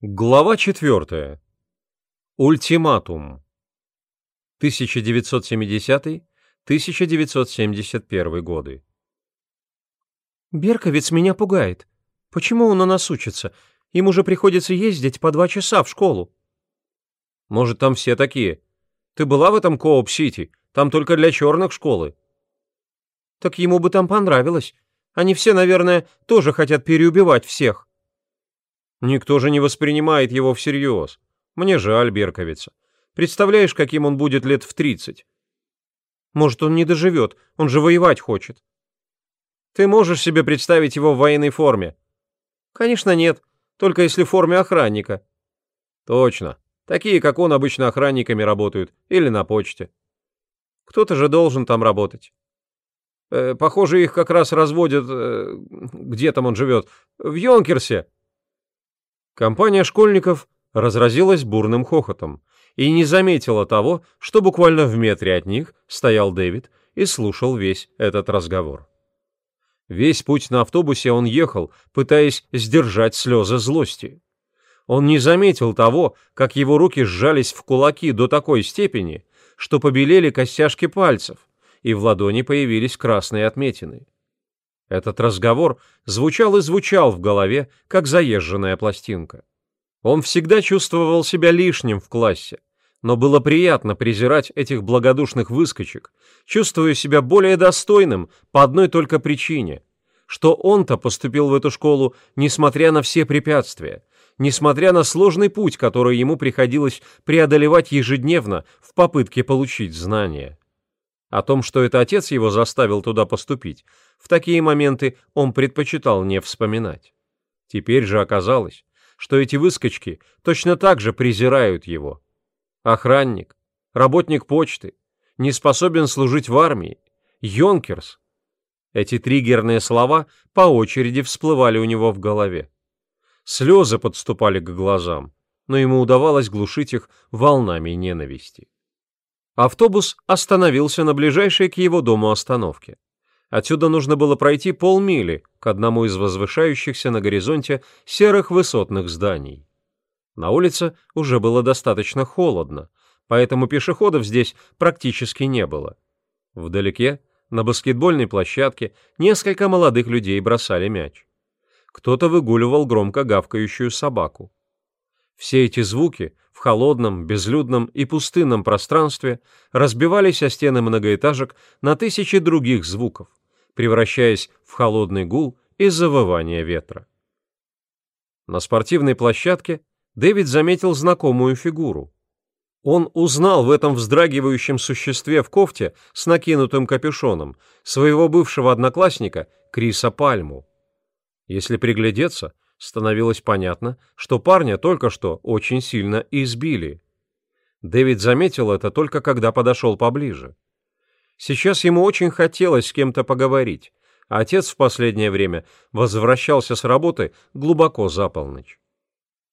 Глава 4. Ультиматум. 1970-1971 годы. Берковец меня пугает. Почему он у нас учится? Ему же приходится ездить по два часа в школу. Может, там все такие. Ты была в этом Кооп-Сити? Там только для черных школы. Так ему бы там понравилось. Они все, наверное, тоже хотят переубивать всех. Никто же не воспринимает его всерьез. Мне жаль Берковица. Представляешь, каким он будет лет в тридцать? Может, он не доживет, он же воевать хочет. Ты можешь себе представить его в военной форме? Конечно, нет, только если в форме охранника. Точно. Такие, как он, обычно охранниками работают или на почте. Кто-то же должен там работать. Э, похоже, их как раз разводят... Э, где там он живет? В Йонкерсе. Компания школьников разразилась бурным хохотом и не заметила того, что буквально в метре от них стоял Дэвид и слушал весь этот разговор. Весь путь на автобусе он ехал, пытаясь сдержать слезы злости. Он не заметил того, как его руки сжались в кулаки до такой степени, что побелели костяшки пальцев, и в ладони появились красные отметины. Этот разговор звучал и звучал в голове, как заезженная пластинка. Он всегда чувствовал себя лишним в классе, но было приятно презирать этих благодушных выскочек, чувствуя себя более достойным по одной только причине, что он-то поступил в эту школу, несмотря на все препятствия, несмотря на сложный путь, который ему приходилось преодолевать ежедневно в попытке получить знания. О том, что это отец его заставил туда поступить, в такие моменты он предпочитал не вспоминать. Теперь же оказалось, что эти выскочки точно так же презирают его. Охранник, работник почты, не способен служить в армии, Йонкерс. Эти триггерные слова по очереди всплывали у него в голове. Слезы подступали к глазам, но ему удавалось глушить их волнами ненависти. Автобус остановился на ближайшей к его дому остановке. Отсюда нужно было пройти полмили к одному из возвышающихся на горизонте серых высотных зданий. На улице уже было достаточно холодно, поэтому пешеходов здесь практически не было. Вдалеке, на баскетбольной площадке, несколько молодых людей бросали мяч. Кто-то выгуливал громко гавкающую собаку. Все эти звуки в холодном, безлюдном и пустынном пространстве разбивались о стены многоэтажек на тысячи других звуков, превращаясь в холодный гул и завывание ветра. На спортивной площадке Дэвид заметил знакомую фигуру. Он узнал в этом вздрагивающем существе в кофте с накинутым капюшоном своего бывшего одноклассника Криса Пальму. Если приглядеться, становилось понятно, что парня только что очень сильно избили. Дэвид заметил это только когда подошел поближе. Сейчас ему очень хотелось с кем-то поговорить, а отец в последнее время возвращался с работы глубоко за полночь.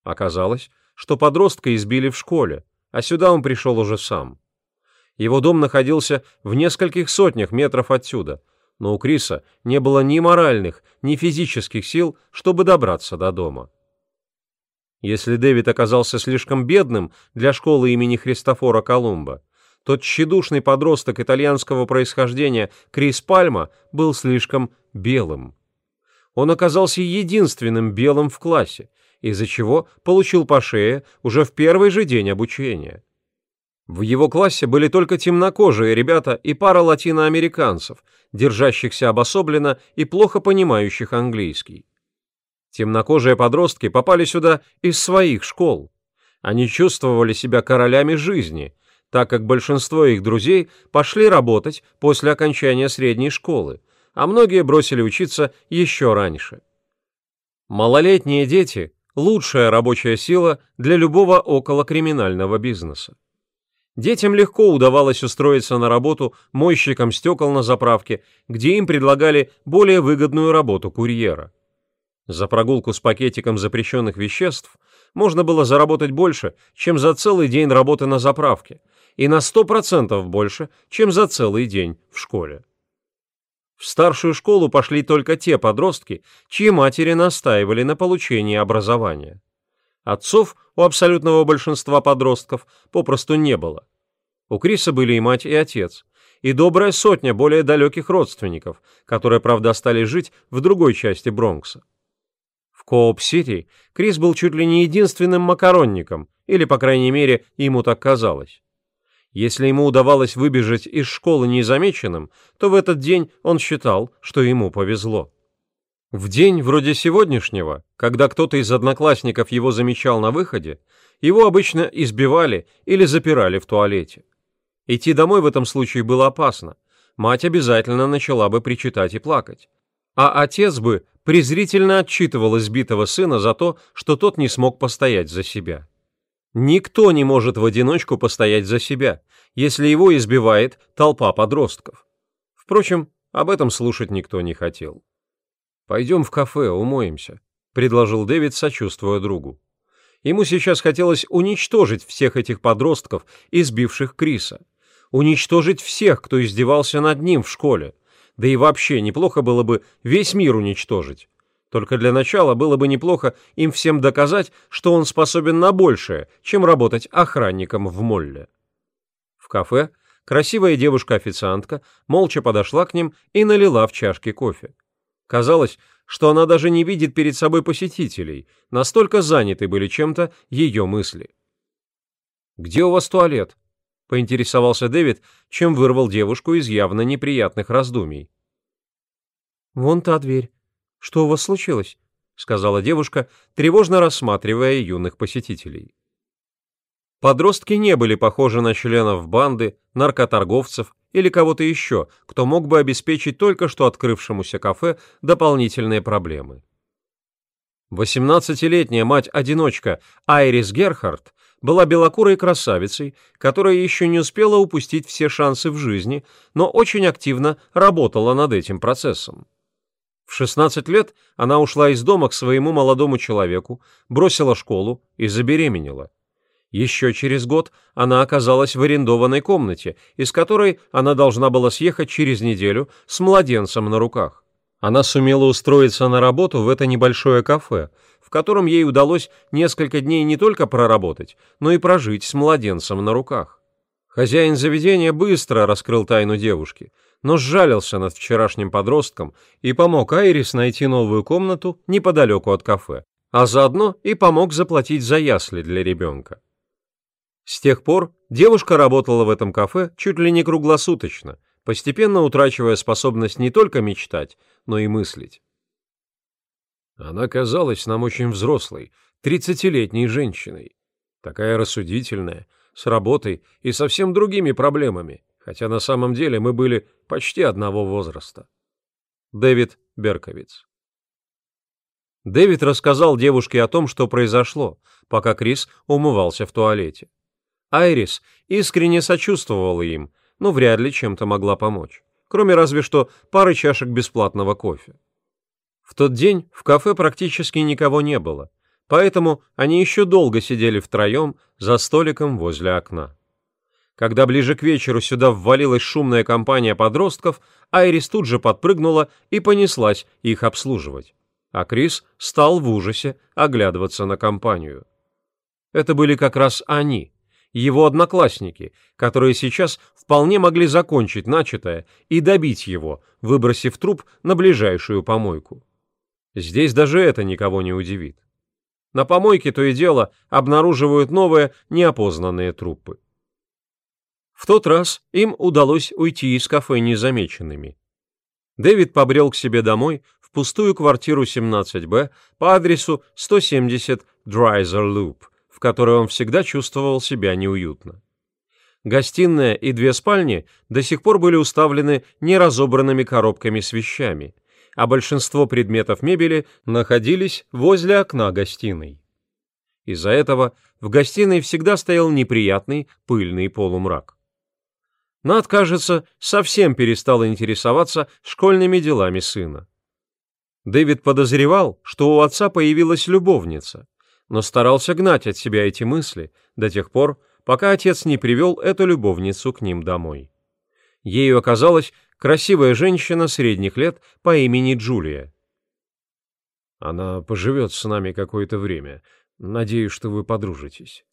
Оказалось, что подростка избили в школе, а сюда он пришел уже сам. Его дом находился в нескольких сотнях метров отсюда — но у Криса не было ни моральных, ни физических сил, чтобы добраться до дома. Если Дэвид оказался слишком бедным для школы имени Христофора Колумба, тот тщедушный подросток итальянского происхождения Крис Пальма был слишком белым. Он оказался единственным белым в классе, из-за чего получил по шее уже в первый же день обучения. В его классе были только темнокожие ребята и пара латиноамериканцев, держащихся обособленно и плохо понимающих английский. Темнокожие подростки попали сюда из своих школ. Они чувствовали себя королями жизни, так как большинство их друзей пошли работать после окончания средней школы, а многие бросили учиться еще раньше. Малолетние дети – лучшая рабочая сила для любого околокриминального бизнеса. Детям легко удавалось устроиться на работу мойщиком стекол на заправке, где им предлагали более выгодную работу курьера. За прогулку с пакетиком запрещенных веществ можно было заработать больше, чем за целый день работы на заправке, и на 100% больше, чем за целый день в школе. В старшую школу пошли только те подростки, чьи матери настаивали на получении образования. Отцов у абсолютного большинства подростков попросту не было. У Криса были и мать, и отец, и добрая сотня более далеких родственников, которые, правда, остались жить в другой части Бронкса. В Кооп-Сити Крис был чуть ли не единственным макаронником, или, по крайней мере, ему так казалось. Если ему удавалось выбежать из школы незамеченным, то в этот день он считал, что ему повезло. В день вроде сегодняшнего, когда кто-то из одноклассников его замечал на выходе, его обычно избивали или запирали в туалете. Идти домой в этом случае было опасно. Мать обязательно начала бы причитать и плакать. А отец бы презрительно отчитывал избитого сына за то, что тот не смог постоять за себя. Никто не может в одиночку постоять за себя, если его избивает толпа подростков. Впрочем, об этом слушать никто не хотел. «Пойдем в кафе, умоемся», — предложил Дэвид, сочувствуя другу. Ему сейчас хотелось уничтожить всех этих подростков, избивших Криса. Уничтожить всех, кто издевался над ним в школе. Да и вообще неплохо было бы весь мир уничтожить. Только для начала было бы неплохо им всем доказать, что он способен на большее, чем работать охранником в молле. В кафе красивая девушка-официантка молча подошла к ним и налила в чашки кофе. Казалось, что она даже не видит перед собой посетителей, настолько заняты были чем-то ее мысли. «Где у вас туалет?» — поинтересовался Дэвид, чем вырвал девушку из явно неприятных раздумий. «Вон та дверь. Что у вас случилось?» — сказала девушка, тревожно рассматривая юных посетителей. Подростки не были похожи на членов банды, наркоторговцев или кого-то еще, кто мог бы обеспечить только что открывшемуся кафе дополнительные проблемы. 18-летняя мать-одиночка Айрис Герхард была белокурой красавицей, которая еще не успела упустить все шансы в жизни, но очень активно работала над этим процессом. В 16 лет она ушла из дома к своему молодому человеку, бросила школу и забеременела. Еще через год она оказалась в арендованной комнате, из которой она должна была съехать через неделю с младенцем на руках. Она сумела устроиться на работу в это небольшое кафе, в котором ей удалось несколько дней не только проработать, но и прожить с младенцем на руках. Хозяин заведения быстро раскрыл тайну девушки, но сжалился над вчерашним подростком и помог Айрис найти новую комнату неподалеку от кафе, а заодно и помог заплатить за ясли для ребенка. С тех пор девушка работала в этом кафе чуть ли не круглосуточно, постепенно утрачивая способность не только мечтать, но и мыслить. Она казалась нам очень взрослой, тридцатилетней женщиной. Такая рассудительная, с работой и совсем другими проблемами, хотя на самом деле мы были почти одного возраста. Дэвид Берковиц Дэвид рассказал девушке о том, что произошло, пока Крис умывался в туалете. Айрис искренне сочувствовала им, но вряд ли чем-то могла помочь, кроме разве что пары чашек бесплатного кофе. В тот день в кафе практически никого не было, поэтому они еще долго сидели втроем за столиком возле окна. Когда ближе к вечеру сюда ввалилась шумная компания подростков, Айрис тут же подпрыгнула и понеслась их обслуживать. А Крис стал в ужасе оглядываться на компанию. Это были как раз они, его одноклассники, которые сейчас вполне могли закончить начатое и добить его, выбросив труп на ближайшую помойку. Здесь даже это никого не удивит. На помойке то и дело обнаруживают новые неопознанные трупы. В тот раз им удалось уйти из кафе незамеченными. Дэвид побрел к себе домой в пустую квартиру 17Б по адресу 170 Драйзер Loop, в которой он всегда чувствовал себя неуютно. Гостиная и две спальни до сих пор были уставлены неразобранными коробками с вещами, а большинство предметов мебели находились возле окна гостиной. Из-за этого в гостиной всегда стоял неприятный пыльный полумрак. Над, кажется, совсем перестал интересоваться школьными делами сына. Дэвид подозревал, что у отца появилась любовница, но старался гнать от себя эти мысли до тех пор, пока отец не привел эту любовницу к ним домой. Ею оказалась красивая женщина средних лет по имени Джулия. «Она поживет с нами какое-то время, Надеюсь, что вы подружитесь.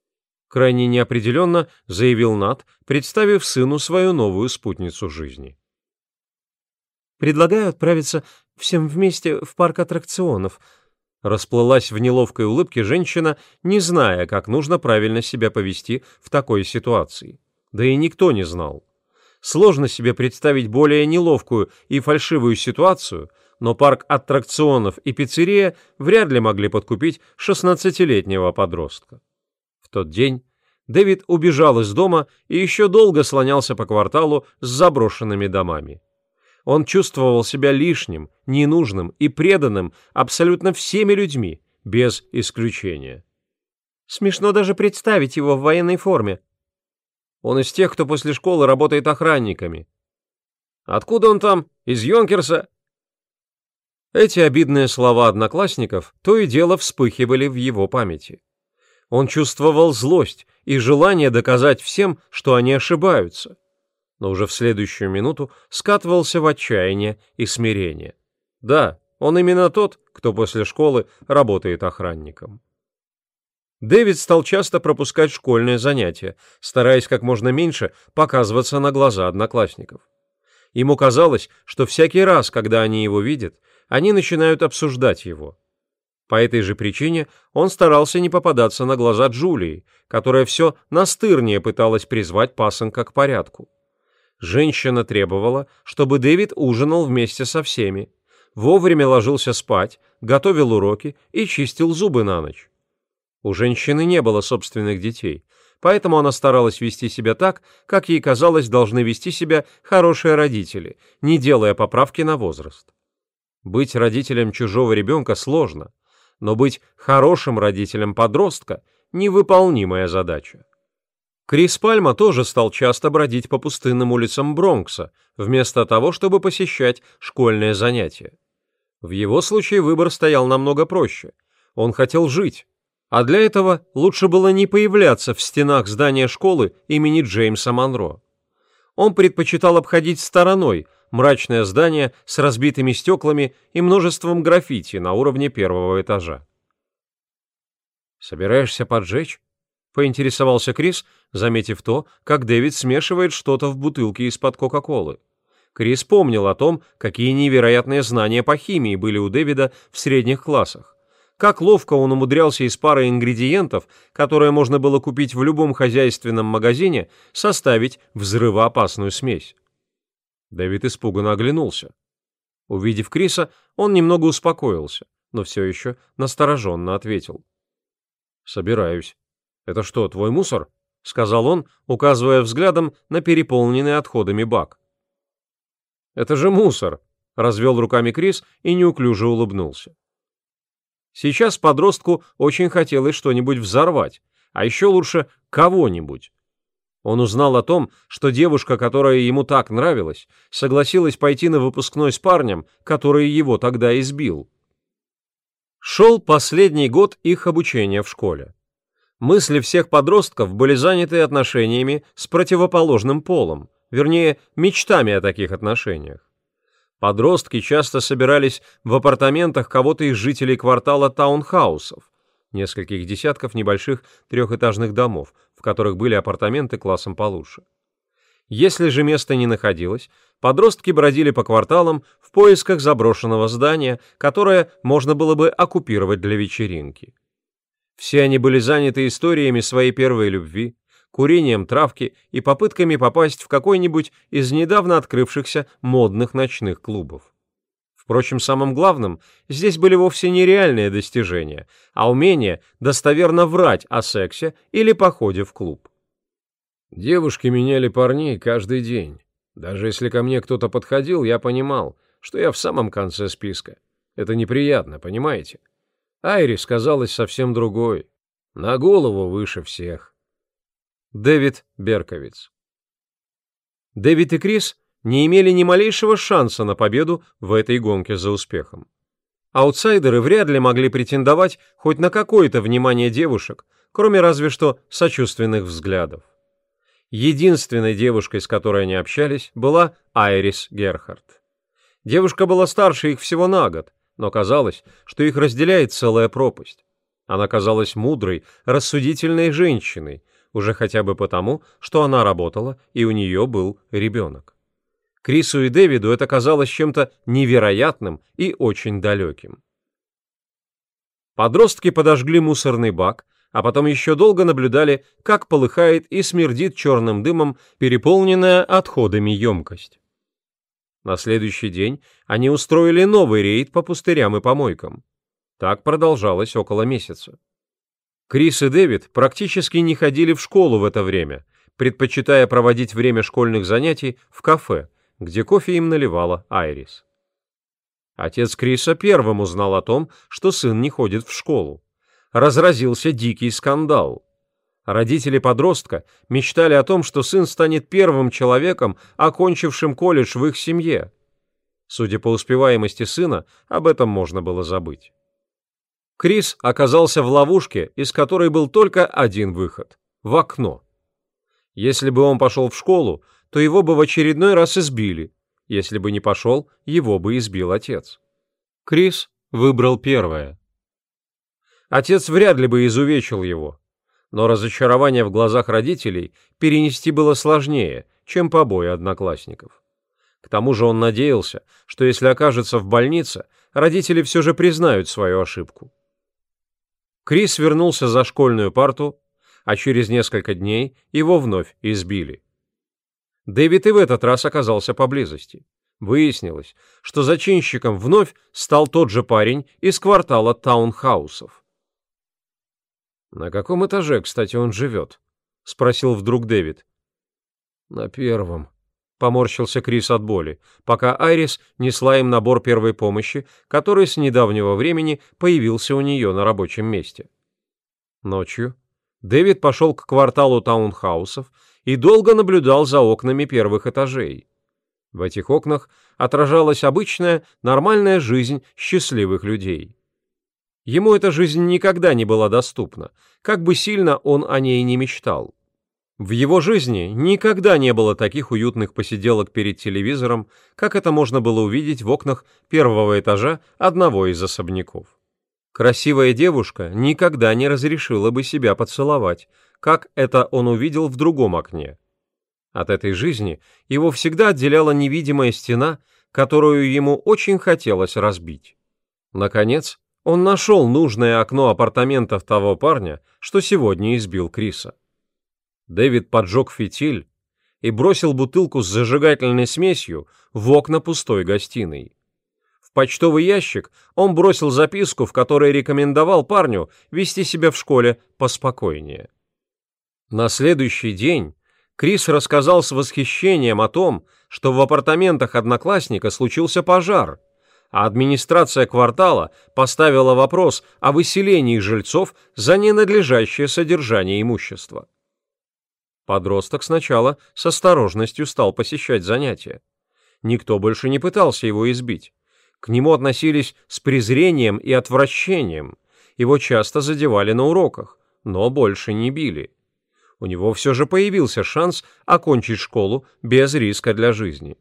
Крайне неопределенно заявил Нат, представив сыну свою новую спутницу жизни. Предлагаю отправиться всем вместе в парк аттракционов. Расплылась в неловкой улыбке женщина, не зная, как нужно правильно себя повести в такой ситуации. Да и никто не знал. Сложно себе представить более неловкую и фальшивую ситуацию, но парк аттракционов и пиццерия вряд ли могли подкупить 16-летнего подростка. В тот день Дэвид убежал из дома и еще долго слонялся по кварталу с заброшенными домами. Он чувствовал себя лишним, ненужным и преданным абсолютно всеми людьми, без исключения. Смешно даже представить его в военной форме. Он из тех, кто после школы работает охранниками. Откуда он там? Из Йонкерса? Эти обидные слова одноклассников то и дело вспыхивали в его памяти. Он чувствовал злость и желание доказать всем, что они ошибаются но уже в следующую минуту скатывался в отчаяние и смирение. Да, он именно тот, кто после школы работает охранником. Дэвид стал часто пропускать школьные занятия, стараясь как можно меньше показываться на глаза одноклассников. Ему казалось, что всякий раз, когда они его видят, они начинают обсуждать его. По этой же причине он старался не попадаться на глаза Джулии, которая все настырнее пыталась призвать пасынка к порядку. Женщина требовала, чтобы Дэвид ужинал вместе со всеми, вовремя ложился спать, готовил уроки и чистил зубы на ночь. У женщины не было собственных детей, поэтому она старалась вести себя так, как ей казалось должны вести себя хорошие родители, не делая поправки на возраст. Быть родителем чужого ребенка сложно, но быть хорошим родителем подростка – невыполнимая задача. Крис Пальма тоже стал часто бродить по пустынным улицам Бронкса, вместо того, чтобы посещать школьные занятия. В его случае выбор стоял намного проще. Он хотел жить, а для этого лучше было не появляться в стенах здания школы имени Джеймса Монро. Он предпочитал обходить стороной мрачное здание с разбитыми стеклами и множеством граффити на уровне первого этажа. «Собираешься поджечь?» — поинтересовался Крис, заметив то, как Дэвид смешивает что-то в бутылке из-под Кока-Колы. Крис помнил о том, какие невероятные знания по химии были у Дэвида в средних классах. Как ловко он умудрялся из пары ингредиентов, которые можно было купить в любом хозяйственном магазине, составить взрывоопасную смесь. Дэвид испуганно оглянулся. Увидев Криса, он немного успокоился, но все еще настороженно ответил. «Собираюсь». «Это что, твой мусор?» — сказал он, указывая взглядом на переполненный отходами бак. «Это же мусор!» — развел руками Крис и неуклюже улыбнулся. Сейчас подростку очень хотелось что-нибудь взорвать, а еще лучше кого-нибудь. Он узнал о том, что девушка, которая ему так нравилась, согласилась пойти на выпускной с парнем, который его тогда избил. Шел последний год их обучения в школе. Мысли всех подростков были заняты отношениями с противоположным полом, вернее, мечтами о таких отношениях. Подростки часто собирались в апартаментах кого-то из жителей квартала таунхаусов, нескольких десятков небольших трехэтажных домов, в которых были апартаменты классом получше. Если же места не находилось, подростки бродили по кварталам в поисках заброшенного здания, которое можно было бы оккупировать для вечеринки. Все они были заняты историями своей первой любви, курением травки и попытками попасть в какой-нибудь из недавно открывшихся модных ночных клубов. Впрочем, самым главным здесь были вовсе не реальные достижения, а умение достоверно врать о сексе или походе в клуб. Девушки меняли парней каждый день. Даже если ко мне кто-то подходил, я понимал, что я в самом конце списка. Это неприятно, понимаете? Айрис казалась совсем другой, на голову выше всех. Дэвид Берковиц Дэвид и Крис не имели ни малейшего шанса на победу в этой гонке за успехом. Аутсайдеры вряд ли могли претендовать хоть на какое-то внимание девушек, кроме разве что сочувственных взглядов. Единственной девушкой, с которой они общались, была Айрис Герхард. Девушка была старше их всего на год, но казалось, что их разделяет целая пропасть. Она казалась мудрой, рассудительной женщиной, уже хотя бы потому, что она работала и у нее был ребенок. Крису и Дэвиду это казалось чем-то невероятным и очень далеким. Подростки подожгли мусорный бак, а потом еще долго наблюдали, как полыхает и смердит черным дымом переполненная отходами емкость. На следующий день они устроили новый рейд по пустырям и помойкам. Так продолжалось около месяца. Крис и Дэвид практически не ходили в школу в это время, предпочитая проводить время школьных занятий в кафе, где кофе им наливала Айрис. Отец Криса первым узнал о том, что сын не ходит в школу. Разразился дикий скандал. Родители подростка мечтали о том, что сын станет первым человеком, окончившим колледж в их семье. Судя по успеваемости сына, об этом можно было забыть. Крис оказался в ловушке, из которой был только один выход – в окно. Если бы он пошел в школу, то его бы в очередной раз избили. Если бы не пошел, его бы избил отец. Крис выбрал первое. Отец вряд ли бы изувечил его, но разочарование в глазах родителей перенести было сложнее, чем побои одноклассников. К тому же он надеялся, что если окажется в больнице, родители все же признают свою ошибку. Крис вернулся за школьную парту, а через несколько дней его вновь избили. Дэвид и в этот раз оказался поблизости. Выяснилось, что зачинщиком вновь стал тот же парень из квартала таунхаусов. «На каком этаже, кстати, он живет?» — спросил вдруг Дэвид. «На первом», — поморщился Крис от боли, пока Айрис несла им набор первой помощи, который с недавнего времени появился у нее на рабочем месте. Ночью Дэвид пошел к кварталу таунхаусов и долго наблюдал за окнами первых этажей. В этих окнах отражалась обычная, нормальная жизнь счастливых людей. Ему эта жизнь никогда не была доступна, как бы сильно он о ней не мечтал. В его жизни никогда не было таких уютных посиделок перед телевизором, как это можно было увидеть в окнах первого этажа одного из особняков. Красивая девушка никогда не разрешила бы себя поцеловать, как это он увидел в другом окне. От этой жизни его всегда отделяла невидимая стена, которую ему очень хотелось разбить. Наконец, он нашел нужное окно апартаментов того парня, что сегодня избил Криса. Дэвид поджег фитиль и бросил бутылку с зажигательной смесью в окна пустой гостиной. В почтовый ящик он бросил записку, в которой рекомендовал парню вести себя в школе поспокойнее. На следующий день Крис рассказал с восхищением о том, что в апартаментах одноклассника случился пожар – а администрация квартала поставила вопрос о выселении жильцов за ненадлежащее содержание имущества. Подросток сначала с осторожностью стал посещать занятия. Никто больше не пытался его избить. К нему относились с презрением и отвращением. Его часто задевали на уроках, но больше не били. У него все же появился шанс окончить школу без риска для жизни.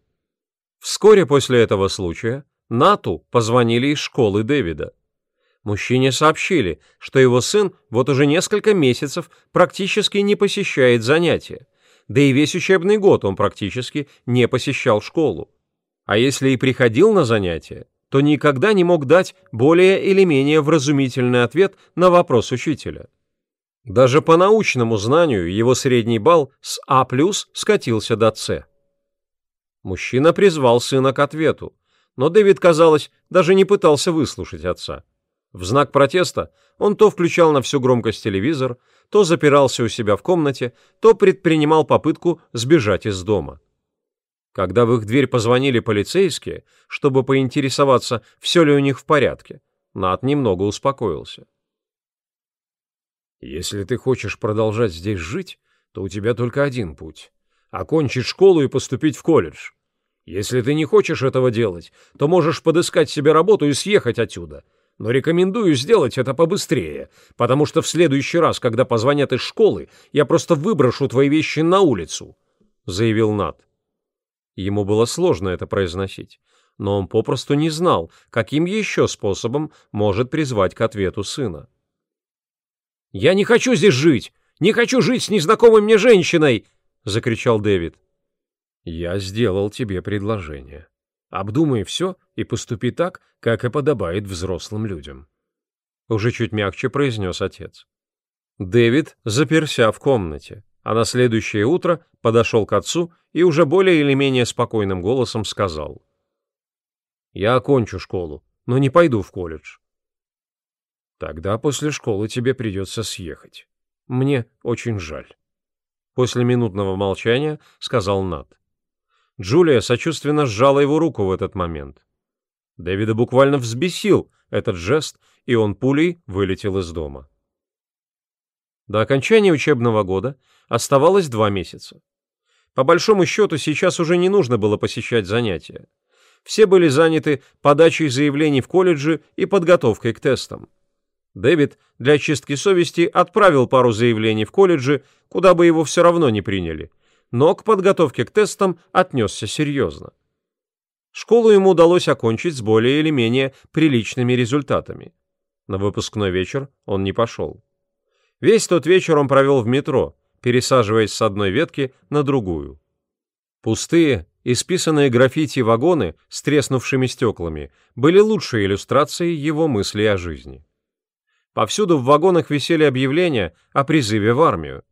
Вскоре после этого случая Нату позвонили из школы Дэвида. Мужчине сообщили, что его сын вот уже несколько месяцев практически не посещает занятия, да и весь учебный год он практически не посещал школу. А если и приходил на занятия, то никогда не мог дать более или менее вразумительный ответ на вопрос учителя. Даже по научному знанию его средний балл с А+, скатился до С. Мужчина призвал сына к ответу, но Дэвид, казалось, даже не пытался выслушать отца. В знак протеста он то включал на всю громкость телевизор, то запирался у себя в комнате, то предпринимал попытку сбежать из дома. Когда в их дверь позвонили полицейские, чтобы поинтересоваться, все ли у них в порядке, Нат немного успокоился. «Если ты хочешь продолжать здесь жить, то у тебя только один путь — окончить школу и поступить в колледж. Если ты не хочешь этого делать, то можешь подыскать себе работу и съехать отсюда. Но рекомендую сделать это побыстрее, потому что в следующий раз, когда позвонят из школы, я просто выброшу твои вещи на улицу», — заявил Нат. Ему было сложно это произносить, но он попросту не знал, каким еще способом может призвать к ответу сына. «Я не хочу здесь жить! Не хочу жить с незнакомой мне женщиной!» — закричал Дэвид. «Я сделал тебе предложение. Обдумай все и поступи так, как и подобает взрослым людям», — уже чуть мягче произнес отец. Дэвид заперся в комнате, а на следующее утро подошел к отцу и уже более или менее спокойным голосом сказал. «Я окончу школу, но не пойду в колледж. Тогда после школы тебе придется съехать. Мне очень жаль. После минутного молчания сказал Нат. Джулия сочувственно сжала его руку в этот момент. Дэвида буквально взбесил этот жест, и он пулей вылетел из дома. До окончания учебного года оставалось два месяца. По большому счету, сейчас уже не нужно было посещать занятия. Все были заняты подачей заявлений в колледже и подготовкой к тестам. Дэвид для очистки совести отправил пару заявлений в колледже, куда бы его все равно не приняли, но к подготовке к тестам отнесся серьезно. Школу ему удалось окончить с более или менее приличными результатами. На выпускной вечер он не пошел. Весь тот вечер он провел в метро, пересаживаясь с одной ветки на другую. Пустые, исписанные граффити вагоны с треснувшими стеклами были лучшей иллюстрацией его мыслей о жизни. Повсюду в вагонах висели объявления о призыве в армию.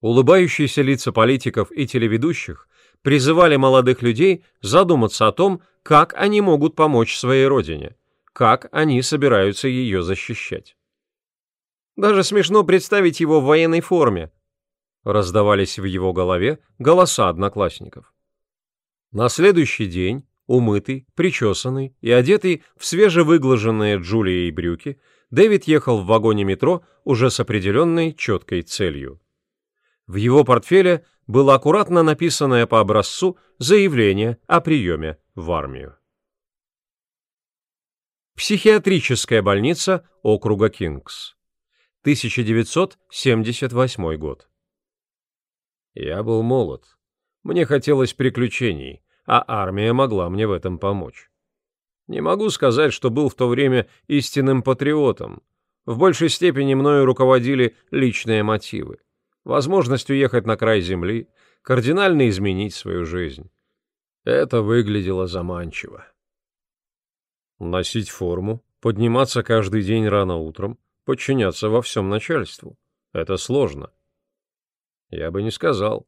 Улыбающиеся лица политиков и телеведущих призывали молодых людей задуматься о том, как они могут помочь своей родине, как они собираются ее защищать. Даже смешно представить его в военной форме. Раздавались в его голове голоса одноклассников. На следующий день, умытый, причесанный и одетый в свежевыглаженные Джулией брюки, Дэвид ехал в вагоне метро уже с определенной четкой целью. В его портфеле было аккуратно написанное по образцу заявление о приеме в армию. Психиатрическая больница округа Кингс. 1978 год. Я был молод. Мне хотелось приключений, а армия могла мне в этом помочь. Не могу сказать, что был в то время истинным патриотом. В большей степени мною руководили личные мотивы. Возможность уехать на край земли, кардинально изменить свою жизнь. Это выглядело заманчиво. Носить форму, подниматься каждый день рано утром, подчиняться во всем начальству. Это сложно. Я бы не сказал.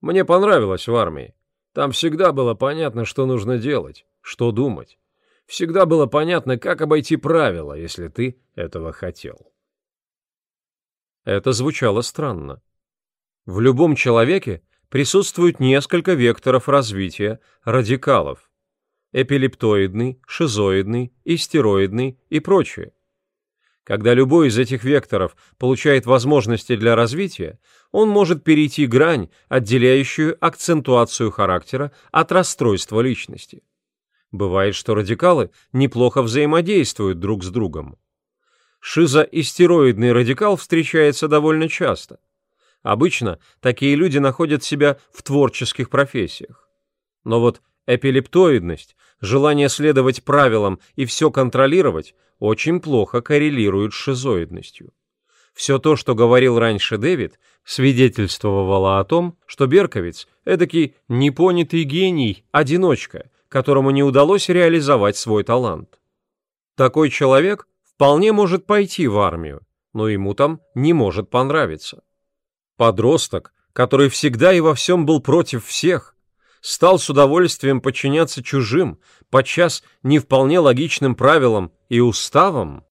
Мне понравилось в армии. Там всегда было понятно, что нужно делать, что думать всегда было понятно, как обойти правила, если ты этого хотел. Это звучало странно. В любом человеке присутствует несколько векторов развития радикалов. Эпилептоидный, шизоидный, истероидный и прочее. Когда любой из этих векторов получает возможности для развития, он может перейти грань, отделяющую акцентуацию характера от расстройства личности. Бывает, что радикалы неплохо взаимодействуют друг с другом. Шизоистероидный радикал встречается довольно часто. Обычно такие люди находят себя в творческих профессиях. Но вот эпилептоидность, желание следовать правилам и все контролировать, очень плохо коррелирует с шизоидностью. Все то, что говорил раньше Дэвид, свидетельствовало о том, что Берковиц – эдакий непонятый гений, одиночка, которому не удалось реализовать свой талант. Такой человек вполне может пойти в армию, но ему там не может понравиться. Подросток, который всегда и во всем был против всех, стал с удовольствием подчиняться чужим, подчас не вполне логичным правилам и уставам,